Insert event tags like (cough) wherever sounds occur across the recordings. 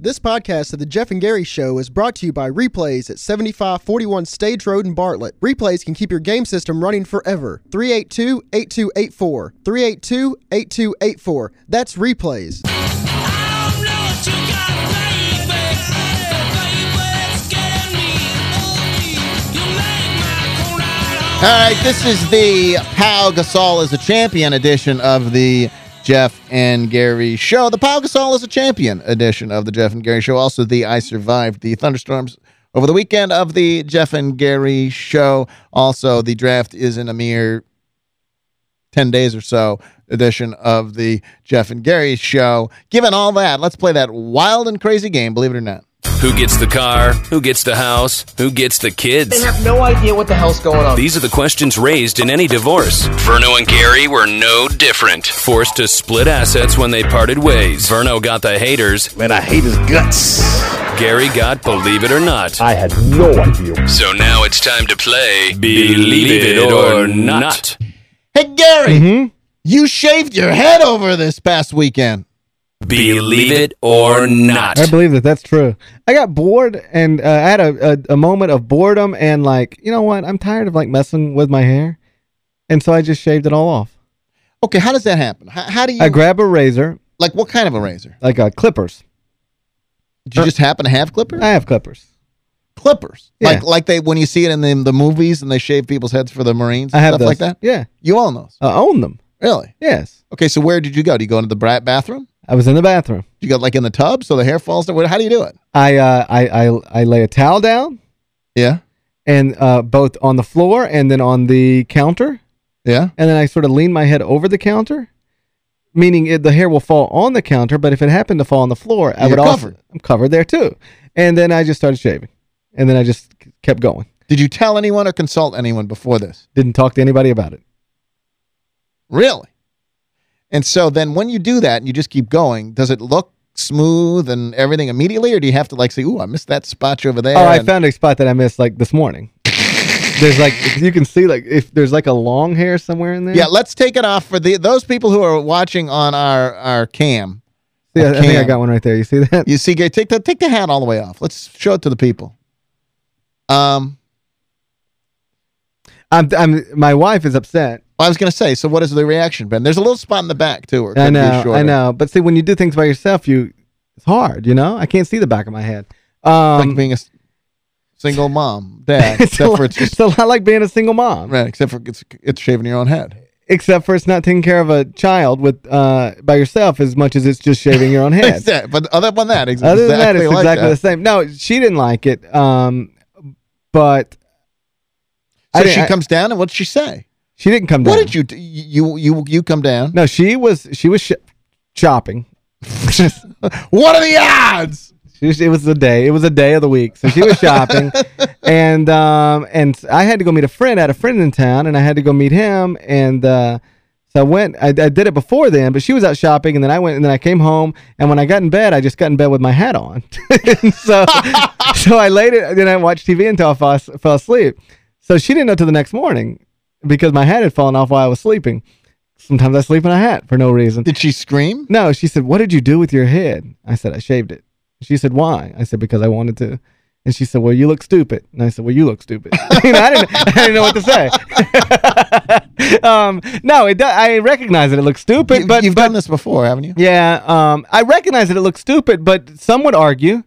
This podcast of the Jeff and Gary Show is brought to you by Replays at 7541 Stage Road in Bartlett. Replays can keep your game system running forever. 382-8284. 382-8284. That's Replays. All right, this is the Pau Gasol is a champion edition of the Jeff and Gary Show. The Pau Gasol is a champion edition of the Jeff and Gary Show. Also, the I Survived the Thunderstorms over the weekend of the Jeff and Gary Show. Also, the draft is in a mere 10 days or so edition of the Jeff and Gary Show. Given all that, let's play that wild and crazy game, believe it or not. Who gets the car? Who gets the house? Who gets the kids? They have no idea what the hell's going on. These are the questions raised in any divorce. Verno and Gary were no different. Forced to split assets when they parted ways. Verno got the haters. Man, I hate his guts. Gary got Believe It or Not. I had no idea. So now it's time to play Believe, It or Not. Hey, Gary, mm-hmm. you shaved your head over this past weekend. Believe It or Not. I believe that that's true. I got bored and uh, I had a, a, a moment of boredom and like, you know what? I'm tired of like messing with my hair. And so I just shaved it all off. Okay, how does that happen? How, how do you... I grab a razor, Like, what kind of a razor? like uh, clippers. Did you just happen to have clippers? I have clippers. clippers. Yeah. Like like they when you see it in the, the movies and they shave people's heads for the Marines I and have stuff those. like that? Yeah. You own those? I own them. Really? Yes. Okay, so where did you go? Do you go into the bra bathroom? I was in the bathroom. You got like in the tub so the hair falls down? How do you do it? I uh I I, I lay a towel down Yeah? and uh both on the floor and then on the counter Yeah? and then I sort of lean my head over the counter, meaning it, the hair will fall on the counter. But if it happened to fall on the floor, I You're would also covered. I'm covered there too. And then I just started shaving, and then I just kept going. Did you tell anyone or consult anyone before this? Didn't talk to anybody about it. Really? And so then when you do that and you just keep going, does it look smooth and everything immediately or do you have to like say, ooh, I missed that spot over there? Oh, I found a spot that I missed like this morning. (laughs) there's like you can see like if there's like a long hair somewhere in there. Yeah, let's take it off for the those people who are watching on our, our cam. See, I, I think I got one right there. You see that? You see, take the take the hat all the way off. Let's show it to the people. Um, I'm, I'm my wife is upset. I was going to say, so what has the reaction been? There's a little spot in the back too. Where I know, I know. But see, when you do things by yourself, you it's hard. You know, I can't see the back of my head. Um, like being a single mom, (laughs) dad, it's, a except lot, for it's just it's a lot like being a single mom. right, except for it's it's shaving your own head. except for it's not taking care of a child with uh by yourself as much as it's just shaving your own (laughs) head. Exact- But other than that, it's Other than that, exactly it's like exactly that. the same. No, she didn't like it. Um, but So I she I- comes down, and what'd she say? She didn't come down. What did you do? you you you come down? No, she was she was sh- shopping. (laughs) What are the odds? Was, it was a day. It was a day of the week. So she was shopping, (laughs) and um, and I had to go meet a friend. I had a friend in town, and I had to go meet him. And uh, so I went. I, I did it before then, but she was out shopping, and then I went, and then I came home. And when I got in bed, I just got in bed with my hat on. (laughs) So so I laid it. Then I watched TV until I fell, fell asleep. So she didn't know till the next morning because my hat had fallen off while I was sleeping. Sometimes I sleep in a hat for no reason. Did she scream? No, she said, "What did you do with your head?" I said, "I shaved it." She said, "Why?" I said, "Because I wanted to." And she said, "Well, you look stupid." And I said, "Well, you look stupid." (laughs) you know, I didn't, I didn't know what to say. (laughs) um, no, it. do- I recognize that it looks stupid, You, but you've but, done this before, haven't you? Yeah, um, I recognize that it looks stupid, but some would argue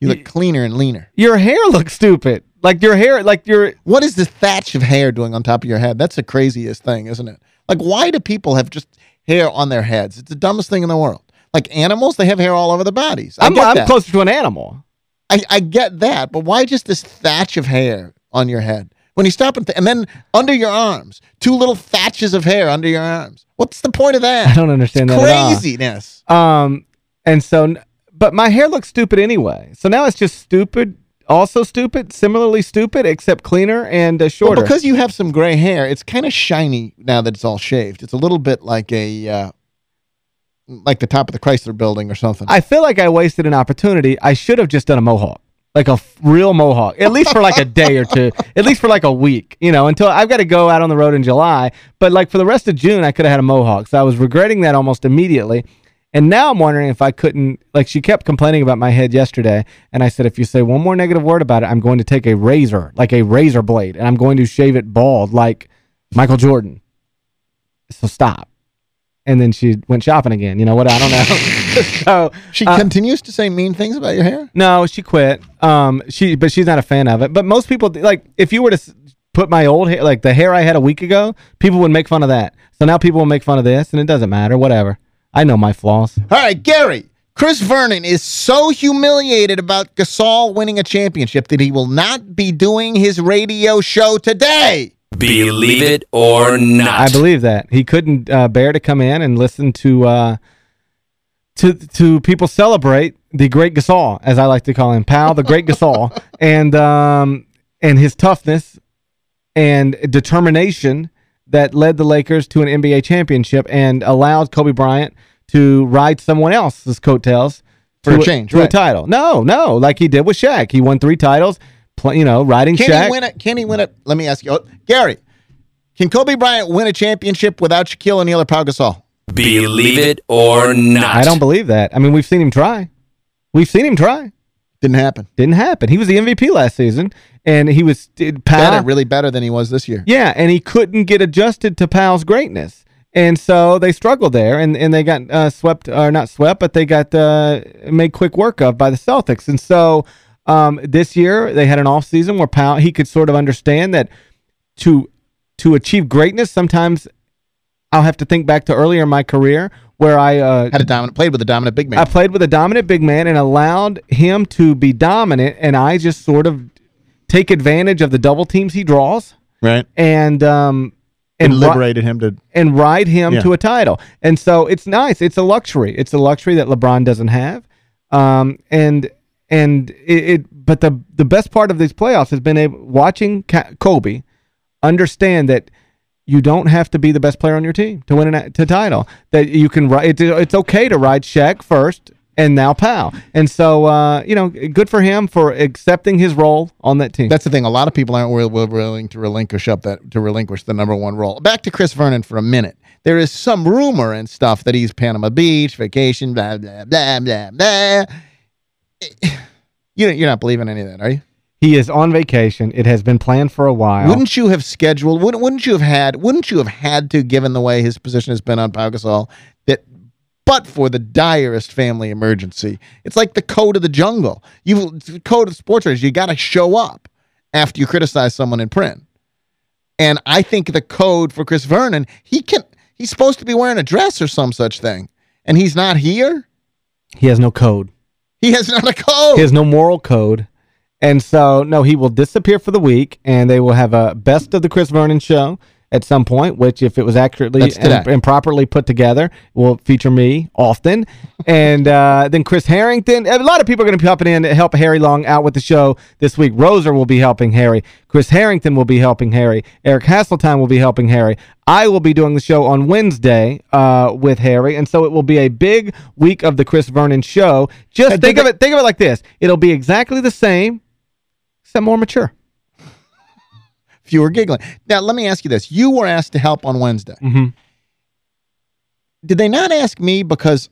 You look cleaner and leaner. your hair looks stupid. Like your hair, like your What is this thatch of hair doing on top of your head? That's the craziest thing, isn't it? Like, why do people have just hair on their heads? It's the dumbest thing in the world. Like animals, they have hair all over their bodies. I I'm, get I'm that. closer to an animal. I, I get that, but why just this thatch of hair on your head? When you stop and, th- and then under your arms, two little thatches of hair under your arms. What's the point of that? (laughs) I don't understand that at all. Craziness. Um, and so, but my hair looks stupid anyway. So now it's just stupid, also stupid, similarly stupid, except cleaner and uh, Well, shorter. because you have some gray hair, it's kind of shiny now that it's all shaved. It's a little bit like a uh, like the top of the Chrysler building or something. I feel like I wasted an opportunity. I should have just done a mohawk. Like a real mohawk, at least for like a day or two, (laughs) at least for like a week, you know, until I've got to go out on the road in July. But like for the rest of June, I could have had a mohawk. So I was regretting that almost immediately. And now I'm wondering if I couldn't, like she kept complaining about my head yesterday, and I said, if you say one more negative word about it, I'm going to take a razor, like a razor blade, and I'm going to shave it bald like Michael Jordan. So stop. And then she went shopping again. You know what? I don't know. (laughs) so She uh, continues to say mean things about your hair? no, she quit. Um, she but she's not a fan of it. But most people like if you were to put my old hair, like the hair I had a week ago, people would make fun of that. So now people will make fun of this, and it doesn't matter. Whatever. I know my flaws. All right, Gary. Chris Vernon is so humiliated about Gasol winning a championship that he will not be doing his radio show today. Believe it or not. I believe that he couldn't uh, bear to come in and listen to uh, to to people celebrate the great Gasol, as I like to call him, pal, the great Gasol, (laughs) and um, and his toughness and determination that led the Lakers to an NBA championship and allowed Kobe Bryant to ride someone else's coattails For to a change, to a title. No, no, like he did with Shaq. He won three titles, pl- you know, riding Can Shaq. he win it? Can he win it? Let me ask you. oh, Gary, can Kobe Bryant win a championship without Shaquille O'Neal or Pau Gasol? Believe it or not. I don't believe that. I mean, we've seen him try. We've seen him try. Didn't happen. Didn't happen. He was the MVP last season, and he was did Pau. Better, really better than he was this year. Yeah, and he couldn't get adjusted to Pau's greatness. And so they struggled there, and, and they got uh, swept, or not swept, but they got uh, made quick work of by the Celtics. And so um, this year they had an off season where Pau, he could sort of understand that to to achieve greatness, sometimes I'll have to think back to earlier in my career where I uh, Had a dominant, played with a dominant big man. I played with a dominant big man and allowed him to be dominant, and I just sort of take advantage of the double teams he draws right. and um And and liberated him to. and ride him Yeah. to a title. And so it's nice. It's a luxury. It's a luxury that LeBron doesn't have. Um and and it, it but the the best part of these playoffs has been able, watching Ka Kobe understand that you don't have to be the best player on your team to win a to title. That you can ride. It's, okay to ride Shaq first and now Pau. And so, uh, you know, good for him for accepting his role on that team. That's the thing. A lot of people aren't wi- wi- willing to relinquish up that to relinquish the number one role. Back to Chris Vernon for a minute. There is some rumor and stuff that he's Panama Beach vacation, blah blah blah blah blah. (sighs) You you're not believing any of that, are you? He is on vacation. It has been planned for a while. Wouldn't you have scheduled? Wouldn't wouldn't you have had? Wouldn't you have had to, given the way his position has been on Pau Gasol, that but for the direst family emergency, it's like the code of the jungle. You the code of sports writers. You got to show up after you criticize someone in print. And I think the code for Chris Vernon, he can. He's supposed to be wearing a dress or some such thing, and he's not here. he has no code. He has not a code. He has no moral code. And so, no, he will disappear for the week, and they will have a best of the Chris Vernon show at some point, which if it was accurately and, and properly put together, will feature me often. (laughs) and uh, then Chris Harrington. A lot of people are going to be popping in to help Harry Long out with the show this week. Roser will be helping Harry. Chris Harrington will be helping Harry. Eric Hasseltine will be helping Harry. I will be doing the show on Wednesday uh, with Harry, and so it will be a big week of the Chris Vernon show. Just think of it think of it like this. It'll be exactly the same, more mature. (laughs) Fewer giggling. Now, let me ask you this: You were asked to help on Wednesday. Mhm. Did they not ask me because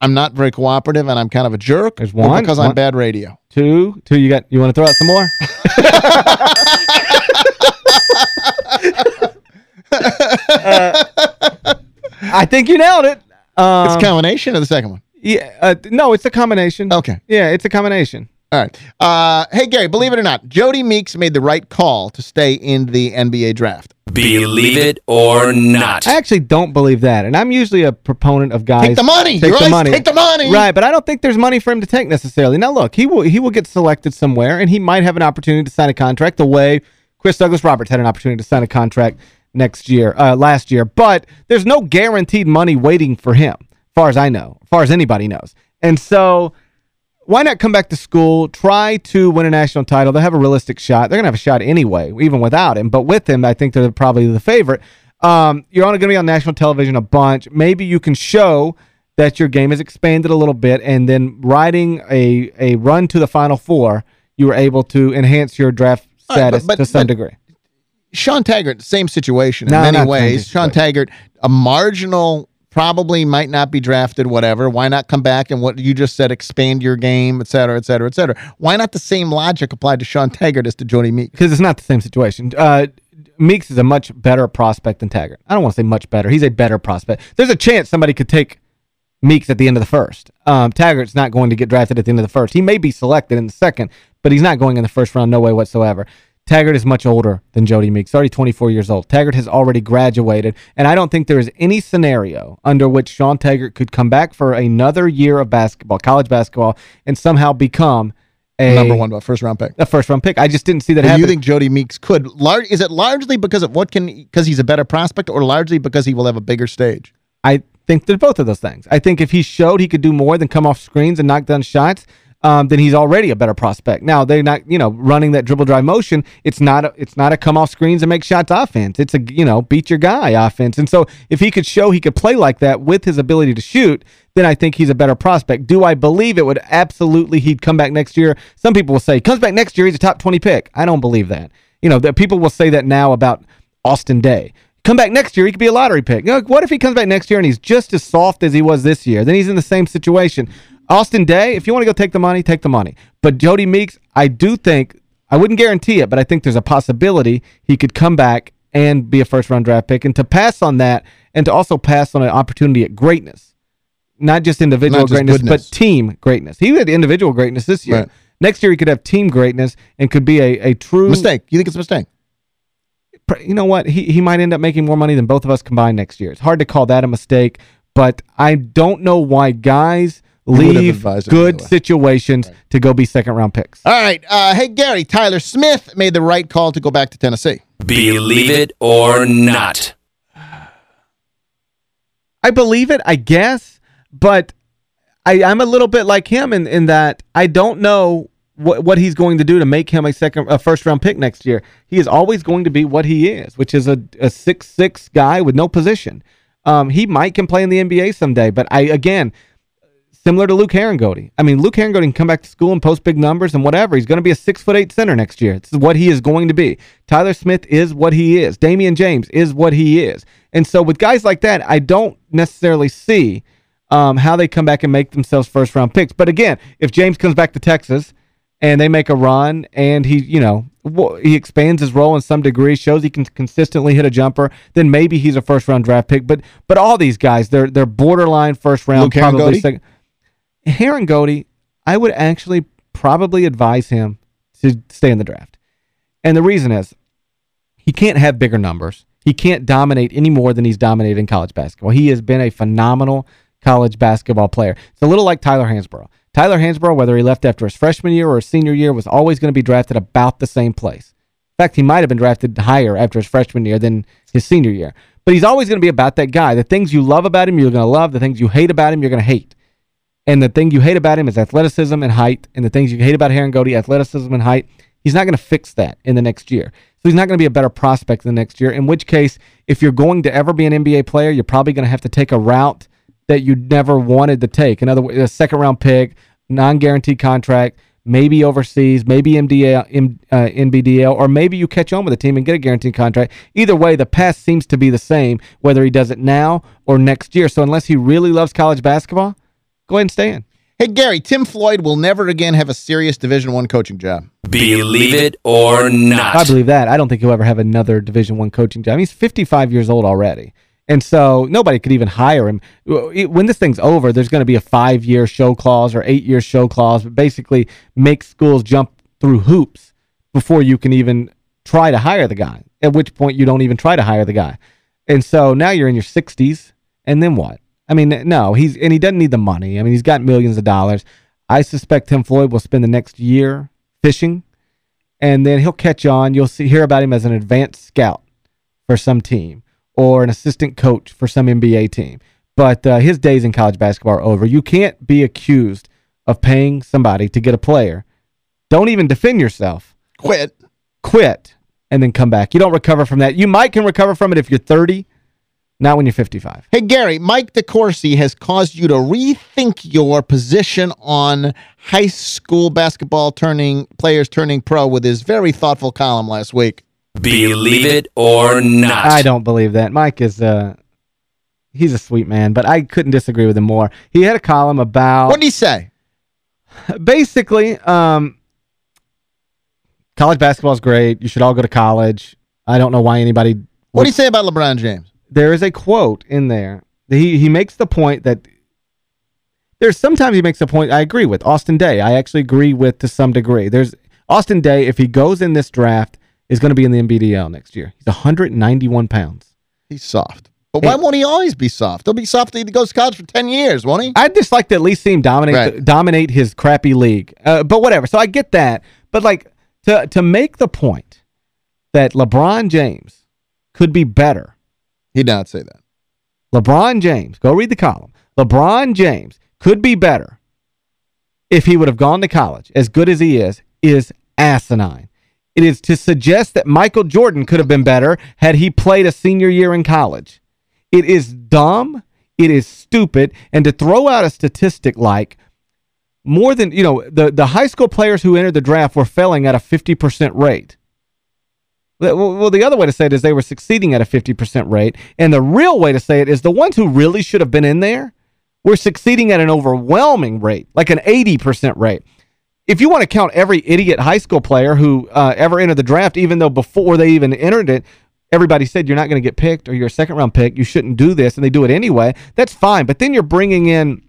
I'm not very cooperative and I'm kind of a jerk, There's one. because I'm One. bad radio? Two, two. You got. You want to throw out some more? (laughs) Uh, I think you nailed it. Um, it's a combination of the second one. yeah, uh, no, it's a combination. Okay. Yeah, it's a combination. All right. Uh, hey, Gary, believe it or not, Jodie Meeks made the right call to stay in the NBA draft. Believe it or not. I actually don't believe that, and I'm usually a proponent of guys. Take the money. Take You're the money. take the money. Right, but I don't think there's money for him to take necessarily. Now, look, he will he will get selected somewhere, and he might have an opportunity to sign a contract the way Chris Douglas Roberts had an opportunity to sign a contract next year, uh, last year. But there's no guaranteed money waiting for him, as far as I know, as far as anybody knows. And so why not come back to school, try to win a national title? They'll have a realistic shot. They're going to have a shot anyway, even without him. But with him, I think they're probably the favorite. Um, you're only going to be on national television a bunch. Maybe you can show that your game has expanded a little bit, and then riding a, a run to the Final Four, you were able to enhance your draft All right, status but- to some but- degree. Shawn Taggart, same situation in No, many ways. Shawn Taggart, a marginal probably might not be drafted, whatever. Why not come back and what you just said, expand your game, et cetera, et cetera, et cetera. Why not the same logic applied to Shawn Taggart as to Jodie Meeks? Because it's not the same situation. Uh, Meeks is a much better prospect than Taggart. I don't want to say much better. He's a better prospect. There's a chance somebody could take Meeks at the end of the first. Um, Taggart's not going to get drafted at the end of the first. He may be selected in the second, but he's not going in the first round, no way whatsoever. Taggart is much older than Jodie Meeks, already 24 years old. Taggart has already graduated, and I don't think there is any scenario under which Shawn Taggart could come back for another year of basketball, college basketball, and somehow become a number one, but first round pick. A first round pick. I just didn't see that Do happen. you think Jodie Meeks could? Lar is it largely because of what can because he's a better prospect, or largely because he will have a bigger stage? I think there's both of those things. I think if he showed he could do more than come off screens and knock down shots, um, then he's already a better prospect. Now they're not, you know, running that dribble drive motion. It's not a, it's not a come off screens and make shots offense. It's a you know beat your guy offense. And so if he could show he could play like that with his ability to shoot, then I think he's a better prospect. Do I believe it would absolutely he'd come back next year? Some people will say comes back next year he's a top 20 pick. I don't believe that. You know, that people will say that now about Austin Daye come back next year, he could be a lottery pick. You know, what if he comes back next year and he's just as soft as he was this year? Then he's in the same situation. Austin Daye, if you want to go take the money, take the money. But Jodie Meeks, I do think, I wouldn't guarantee it, but I think there's a possibility he could come back and be a first-round draft pick. And to pass on that, and to also pass on an opportunity at greatness, not just individual not just greatness, goodness. but team greatness. He had individual greatness this year. Right. Next year, he could have team greatness and could be a, a true... Mistake. You think it's a mistake? you know what? He he might end up making more money than both of us combined next year. It's hard to call that a mistake, but I don't know why guys leave good anyway. situations to go be second round picks. All right. Uh, hey, Gary, Tyler Smith made the right call to go back to Tennessee. Believe it or not. I believe it, I guess, but I, I'm a little bit like him in, in that I don't know what what he's going to do to make him a second a first round pick next year. He is always going to be what he is, which is a a six six guy with no position. Um, he might can play in the NBA someday, but I again similar to Luke Harangody. I mean, Luke Harangody can come back to school and post big numbers and whatever. He's going to be a six foot eight center next year. This is what he is going to be. Tyler Smith is what he is. Damion James is what he is. And so with guys like that, I don't necessarily see um, how they come back and make themselves first round picks. But again, if James comes back to Texas and they make a run and he, you know, he expands his role in some degree, shows he can consistently hit a jumper, then maybe he's a first round draft pick. But but all these guys, they're they're borderline first round, Luke probably Harangody? Second. Harangody, I would actually probably advise him to stay in the draft. And the reason is he can't have bigger numbers. He can't dominate any more than he's dominated in college basketball. He has been a phenomenal college basketball player. It's a little like Tyler Hansbrough. Tyler Hansbrough, whether he left after his freshman year or his senior year, was always going to be drafted about the same place. In fact, he might have been drafted higher after his freshman year than his senior year. But he's always going to be about that guy. The things you love about him, you're going to love. The things you hate about him, you're going to hate. And the thing you hate about him is athleticism and height. And the things you hate about Harangody, athleticism and height. He's not going to fix that in the next year. So he's not going to be a better prospect in the next year, in which case, if you're going to ever be an NBA player, you're probably going to have to take a route that you never wanted to take. In other words, a second-round pick, non-guaranteed contract, maybe overseas, maybe MDL, M, uh, NBDL, or maybe you catch on with a team and get a guaranteed contract. Either way, the path seems to be the same, whether he does it now or next year. So unless he really loves college basketball, go ahead and stay in. Hey, Gary, Tim Floyd will never again have a serious Division One coaching job. Believe it or not. I believe that. I don't think he'll ever have another Division One coaching job. He's 55 years old already. And so nobody could even hire him. When this thing's over, there's going to be a five-year show cause or eight-year show cause, but basically make schools jump through hoops before you can even try to hire the guy, at which point you don't even try to hire the guy. And so now you're in your 60s, and then what? I mean, no, he's and he doesn't need the money. I mean, he's got millions of dollars. I suspect Tim Floyd will spend the next year fishing, and then he'll catch on. You'll see hear about him as an advanced scout for some team or an assistant coach for some NBA team. But uh, his days in college basketball are over. You can't be accused of paying somebody to get a player. Don't even defend yourself. Quit. Quit and then come back. You don't recover from that. You might can recover from it if you're 30, not when you're 55. Hey, Gary, Mike DeCourcy has caused you to rethink your position on high school basketball turning players turning pro with his very thoughtful column last week. Believe it or not. I don't believe that. Mike is uh he's a sweet man, but I couldn't disagree with him more. He had a column about... What did he say? Basically, um, college basketball is great. You should all go to college. I don't know why anybody... What did he say about LeBron James? There is a quote in there. He, he makes the point that there's sometimes he makes a point I agree with. Austin Daye, I actually agree with to some degree. There's Austin Daye, if he goes in this draft, is going to be in the NBDL next year. He's 191 pounds. He's soft. But why won't he always be soft? He'll be soft if he goes to college for 10 years, won't he? I'd just like to at least see him dominate right. dominate his crappy league. Uh, but whatever. So I get that. But like to to make the point that LeBron James could be better. He did not say that. LeBron James, go read the column. LeBron James could be better if he would have gone to college, as good as he is, is asinine. It is to suggest that Michael Jordan could have been better had he played a senior year in college. It is dumb. It is stupid. And to throw out a statistic like more than, you know, the, the high school players who entered the draft were failing at a 50% rate. Well, the other way to say it is they were succeeding at a 50% rate. And the real way to say it is the ones who really should have been in there were succeeding at an overwhelming rate, like an 80% rate if you want to count every idiot high school player who uh, ever entered the draft, even though before they even entered it, everybody said you're not going to get picked or you're a second round pick, you shouldn't do this, and they do it anyway, that's fine. But then you're bringing in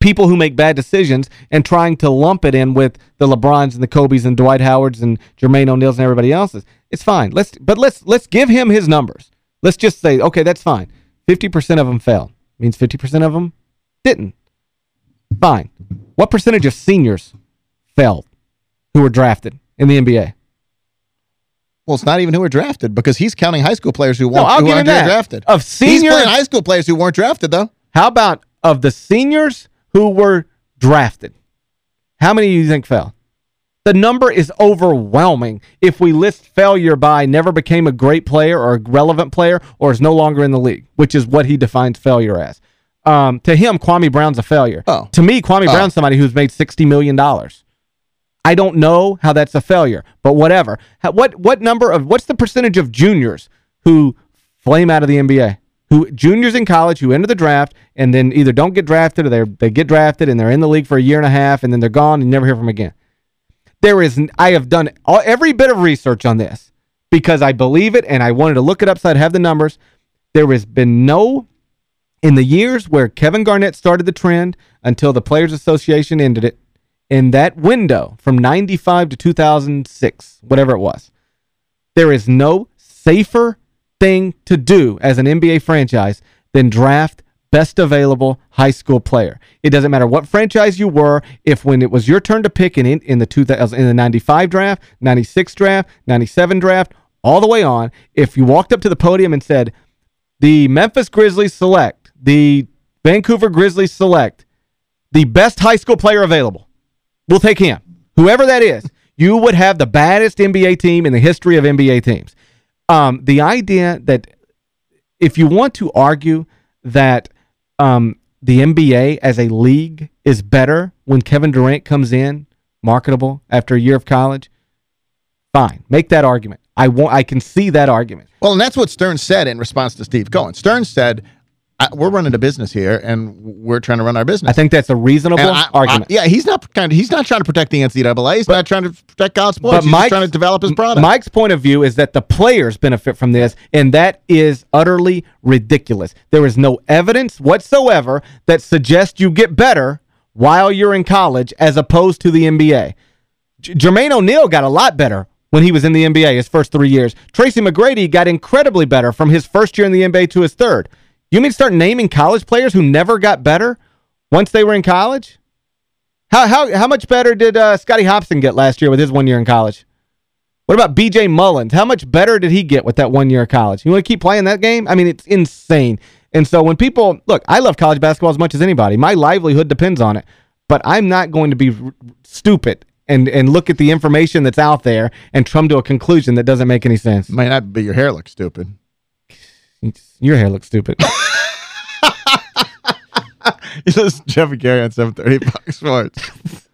people who make bad decisions and trying to lump it in with the LeBrons and the Kobe's and Dwight Howards and Jermaine O'Neal's and everybody else's. It's fine. Let's But let's let's give him his numbers. Let's just say, okay, that's fine. 50% of them failed. Means 50% of them didn't. Fine. What percentage of seniors failed who were drafted in the NBA? Well, it's not even who were drafted because he's counting high school players who, no, who aren't drafted. Of seniors, he's playing high school players who weren't drafted, though. How about of the seniors who were drafted? How many do you think fell? The number is overwhelming if we list failure by never became a great player or a relevant player or is no longer in the league, which is what he defines failure as. Um, to him, Kwame Brown's a failure. Oh. To me, Kwame oh. Brown's somebody who's made $60 million. I don't know how that's a failure, but whatever. What what number of what's the percentage of juniors who flame out of the NBA? Who juniors in college who enter the draft and then either don't get drafted or they they get drafted and they're in the league for a year and a half and then they're gone and never hear from again. There is I have done all, every bit of research on this because I believe it and I wanted to look it up so I'd have the numbers. There has been no in the years where Kevin Garnett started the trend until the Players Association ended it, in that window from 95 to 2006, whatever it was, there is no safer thing to do as an NBA franchise than draft best available high school player. It doesn't matter what franchise you were, if when it was your turn to pick in, in, the 2000, in the 95 draft, 96 draft, 97 draft, all the way on, if you walked up to the podium and said, the Memphis Grizzlies select, the Vancouver Grizzlies select, the best high school player available, We'll take him. Whoever that is, you would have the baddest NBA team in the history of NBA teams. Um, the idea that if you want to argue that um, the NBA as a league is better when Kevin Durant comes in, marketable, after a year of college, fine. Make that argument. I want. I can see that argument. Well, and that's what Stern said in response to Steve Cohen. Stern said I, we're running a business here, and we're trying to run our business. I think that's a reasonable I, argument. I, yeah, he's not kind of, he's not trying to protect the NCAA. He's but, not trying to protect college sports. But he's Mike's, trying to develop his product. Mike's point of view is that the players benefit from this, and that is utterly ridiculous. There is no evidence whatsoever that suggests you get better while you're in college as opposed to the NBA. J Jermaine O'Neal got a lot better when he was in the NBA his first three years. Tracy McGrady got incredibly better from his first year in the NBA to his third. You mean start naming college players who never got better once they were in college? How how how much better did uh, Scotty Hopson get last year with his one year in college? What about B.J. Mullens? How much better did he get with that one year of college? You want to keep playing that game? I mean, it's insane. And so when people, look, I love college basketball as much as anybody. My livelihood depends on it. But I'm not going to be stupid and and look at the information that's out there and come to a conclusion that doesn't make any sense. Might not, but your hair looks stupid. Your hair looks stupid. you listen to Jeff and Gary on 730 Fox Sports. (laughs)